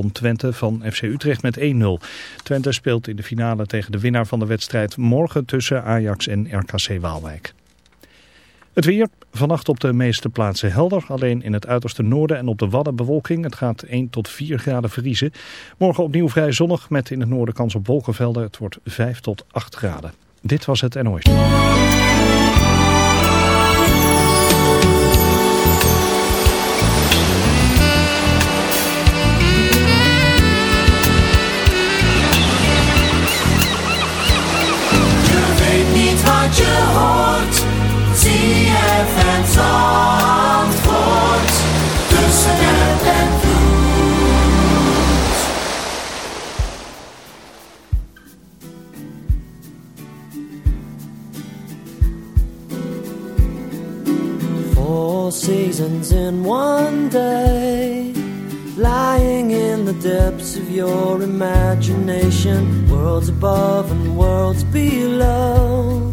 won Twente van FC Utrecht met 1-0. Twente speelt in de finale tegen de winnaar van de wedstrijd morgen tussen Ajax en RKC Waalwijk. Het weer, vannacht op de meeste plaatsen helder, alleen in het uiterste noorden en op de Wadden bewolking. Het gaat 1 tot 4 graden vriezen. Morgen opnieuw vrij zonnig met in het noorden kans op wolkenvelden. Het wordt 5 tot 8 graden. Dit was het NOS. Four seasons in one day. Lying in the depths of your imagination. Worlds above and worlds below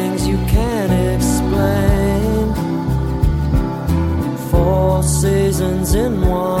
seasons in one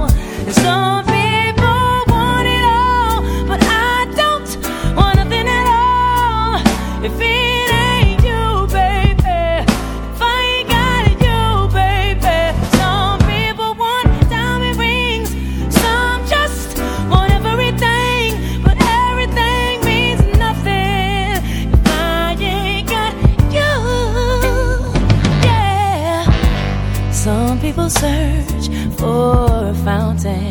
search for a fountain.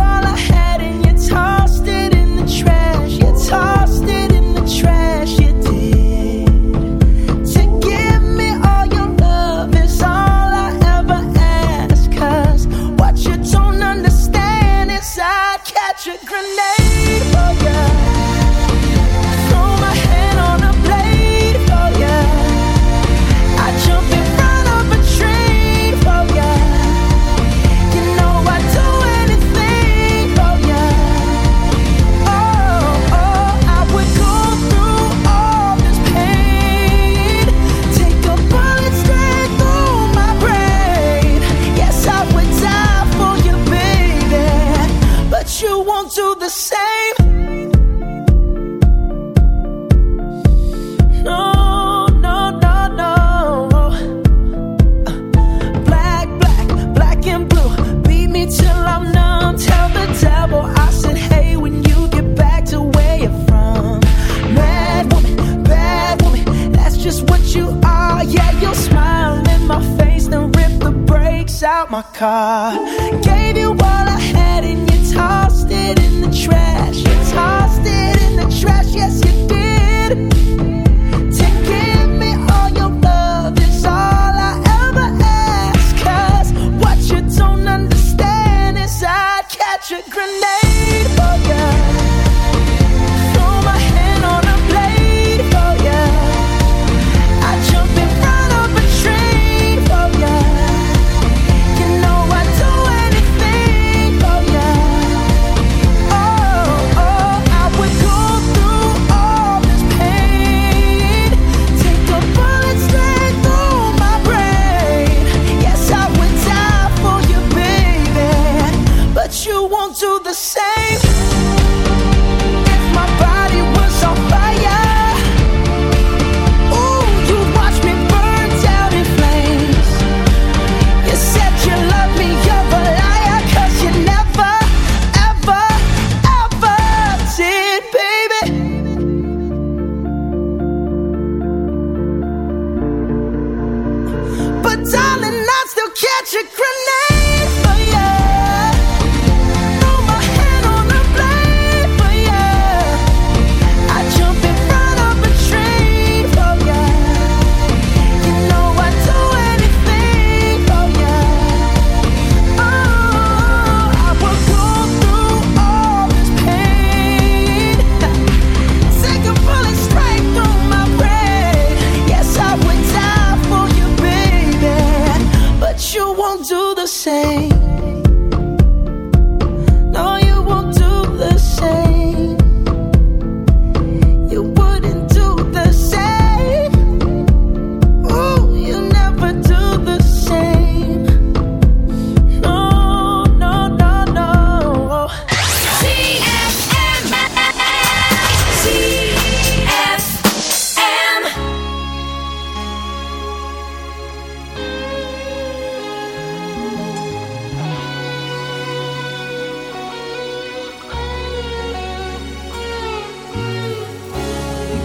car. Gave you all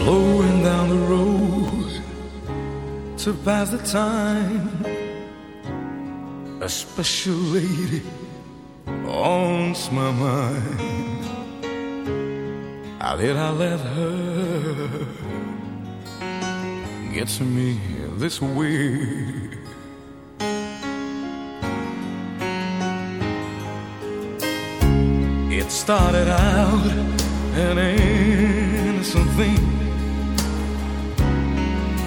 Blowing down the road to pass the time. A special lady haunts my mind. How did I let her get to me this way? It started out an innocent thing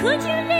How could you leave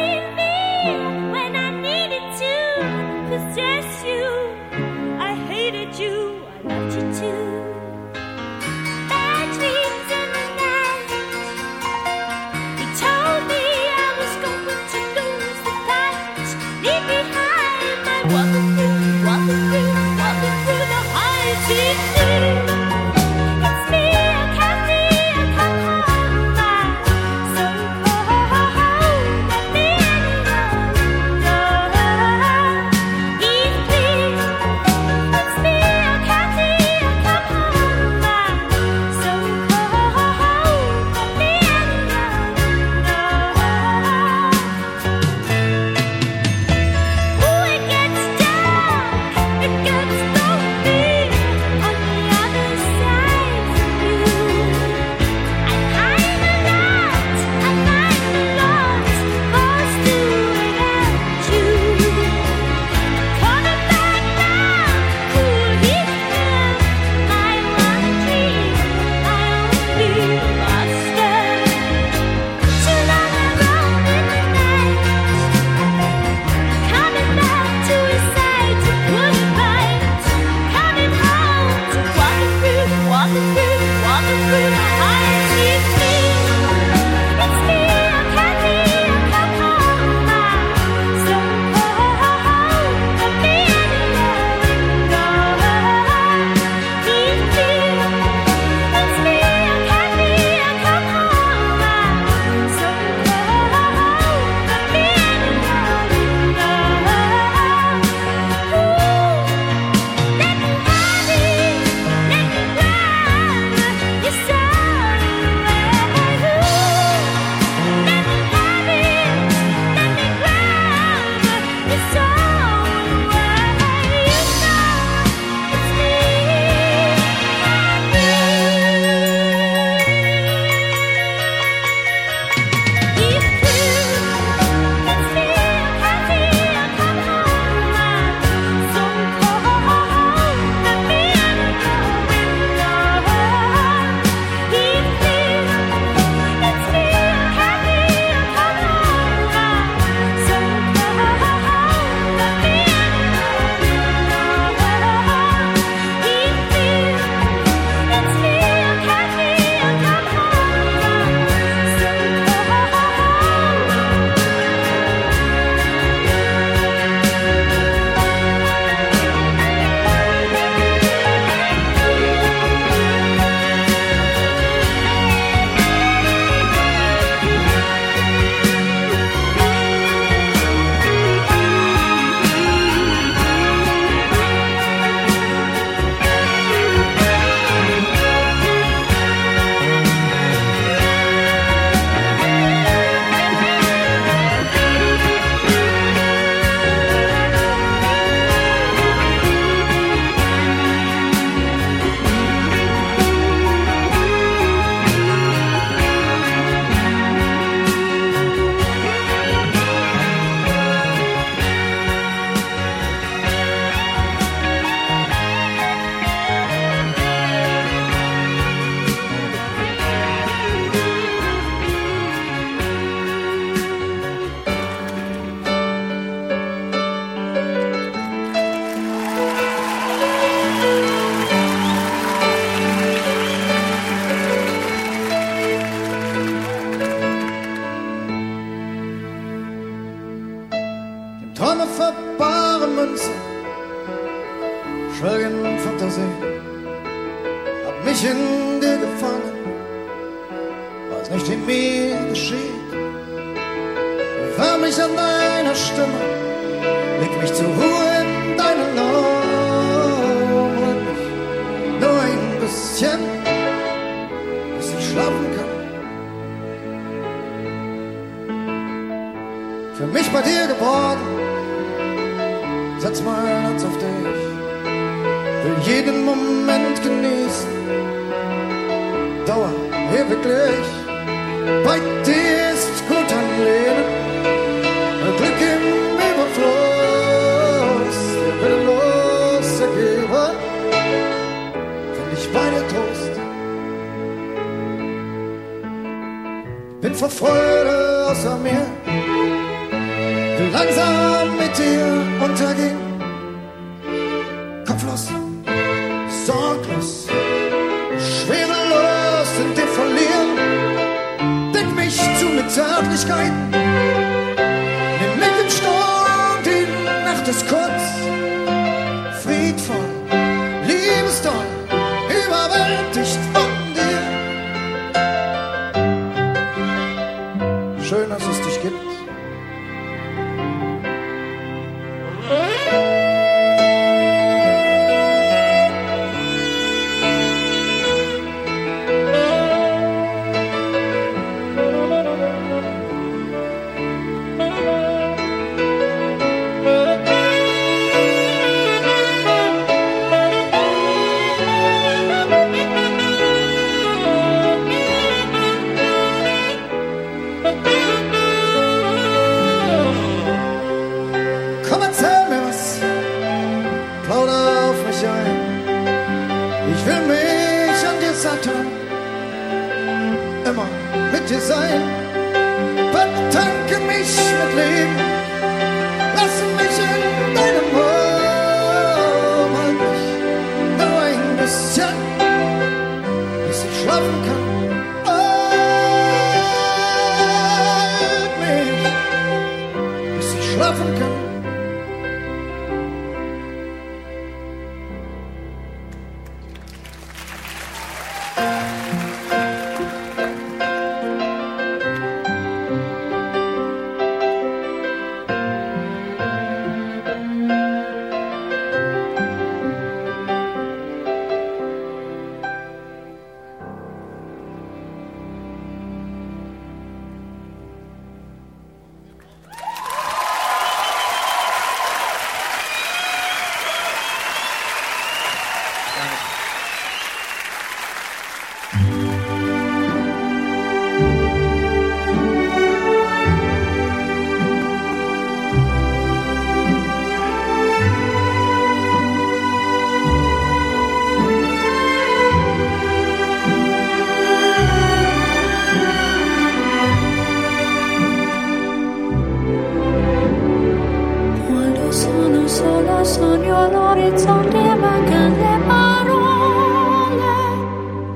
all'orizzonte mancan le parole.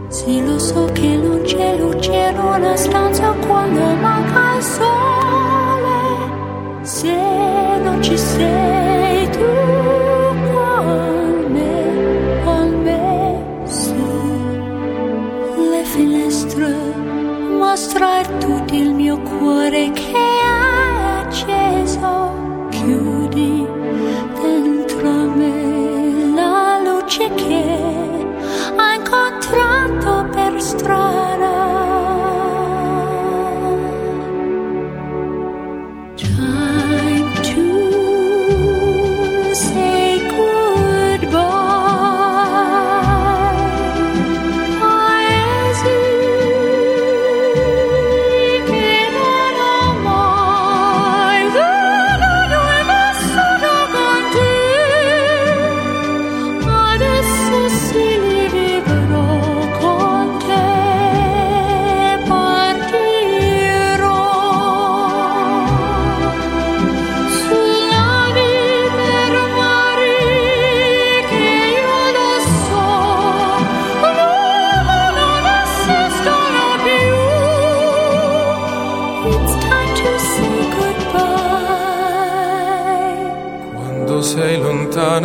Se lo so che non c'è luce in una stanza quando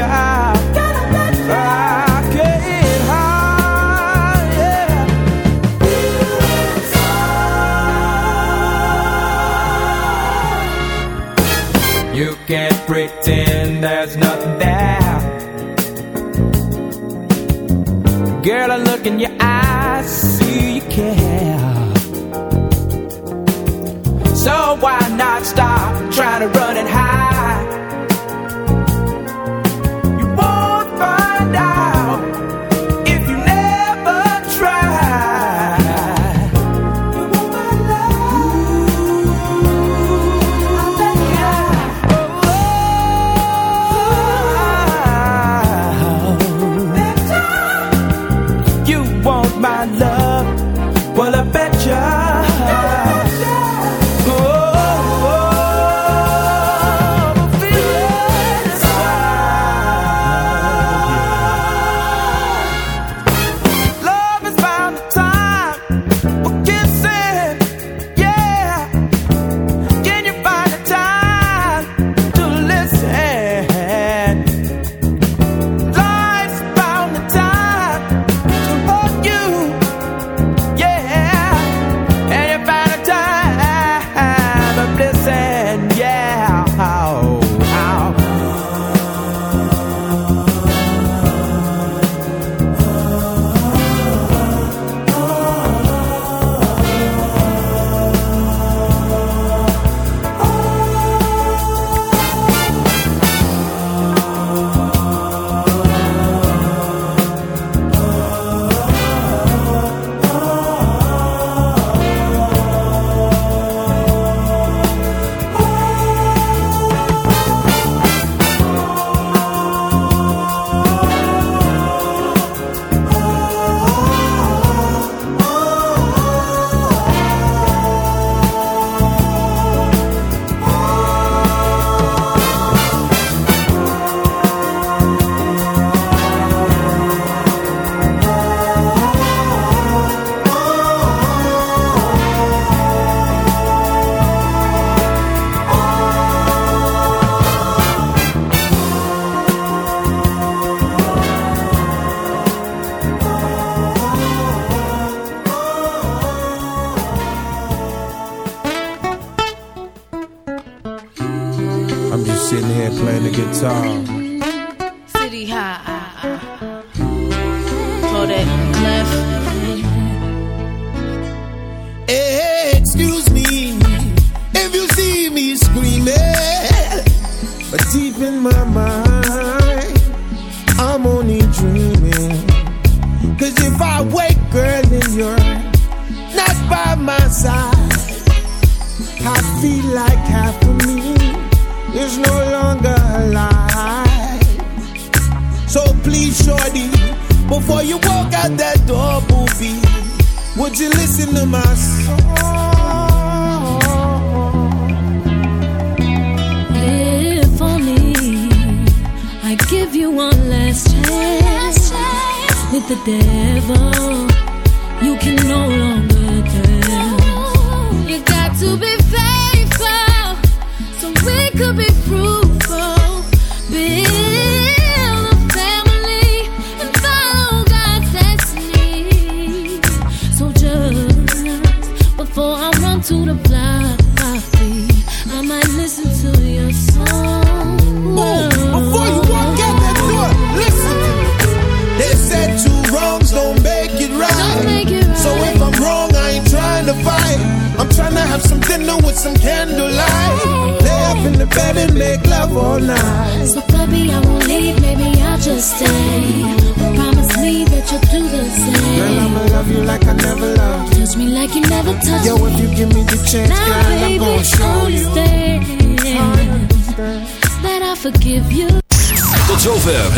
I can't hide. Yeah. You can't pretend there's nothing there. Girl, I look in your eyes, see you care. So why not stop trying to run and hide? sitting here playing the guitar.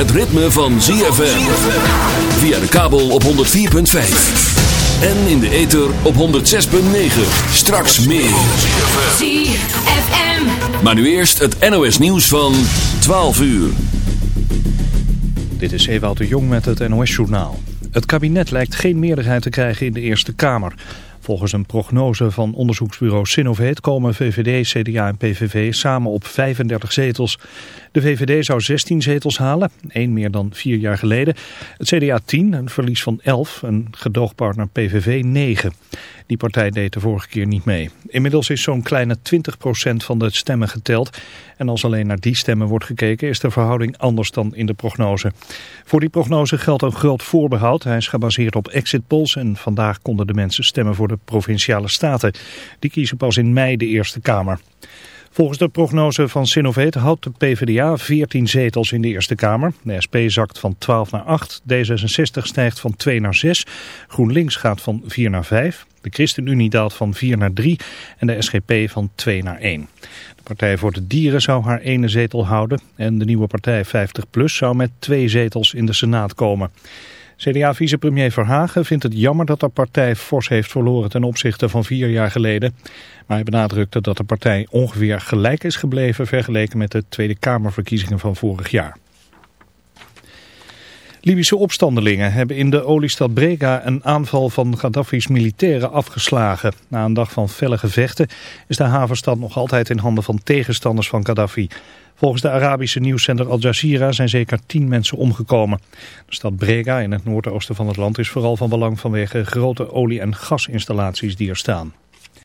Het ritme van ZFM. Via de kabel op 104.5. En in de ether op 106.9. Straks meer. ZFM. Maar nu eerst het NOS nieuws van 12 uur. Dit is Ewout de Jong met het NOS-journaal. Het kabinet lijkt geen meerderheid te krijgen in de Eerste Kamer. Volgens een prognose van onderzoeksbureau Sinovate komen VVD, CDA en PVV samen op 35 zetels. De VVD zou 16 zetels halen, één meer dan vier jaar geleden. Het CDA 10, een verlies van 11, een gedoogpartner PVV 9. Die partij deed de vorige keer niet mee. Inmiddels is zo'n kleine 20% van de stemmen geteld. En als alleen naar die stemmen wordt gekeken is de verhouding anders dan in de prognose. Voor die prognose geldt een groot voorbehoud. Hij is gebaseerd op exit polls en vandaag konden de mensen stemmen voor de provinciale staten. Die kiezen pas in mei de Eerste Kamer. Volgens de prognose van Sinovate houdt de PvdA 14 zetels in de Eerste Kamer. De SP zakt van 12 naar 8, D66 stijgt van 2 naar 6, GroenLinks gaat van 4 naar 5, de ChristenUnie daalt van 4 naar 3 en de SGP van 2 naar 1. De Partij voor de Dieren zou haar ene zetel houden en de nieuwe partij 50PLUS zou met twee zetels in de Senaat komen. CDA-vicepremier Verhagen vindt het jammer dat de partij fors heeft verloren ten opzichte van vier jaar geleden. Maar hij benadrukte dat de partij ongeveer gelijk is gebleven vergeleken met de Tweede Kamerverkiezingen van vorig jaar. Libische opstandelingen hebben in de oliestad Brega een aanval van Gaddafi's militairen afgeslagen. Na een dag van felle gevechten is de havenstad nog altijd in handen van tegenstanders van Gaddafi. Volgens de Arabische nieuwszender Al Jazeera zijn zeker tien mensen omgekomen. De stad Brega in het noordoosten van het land is vooral van belang vanwege grote olie- en gasinstallaties die er staan.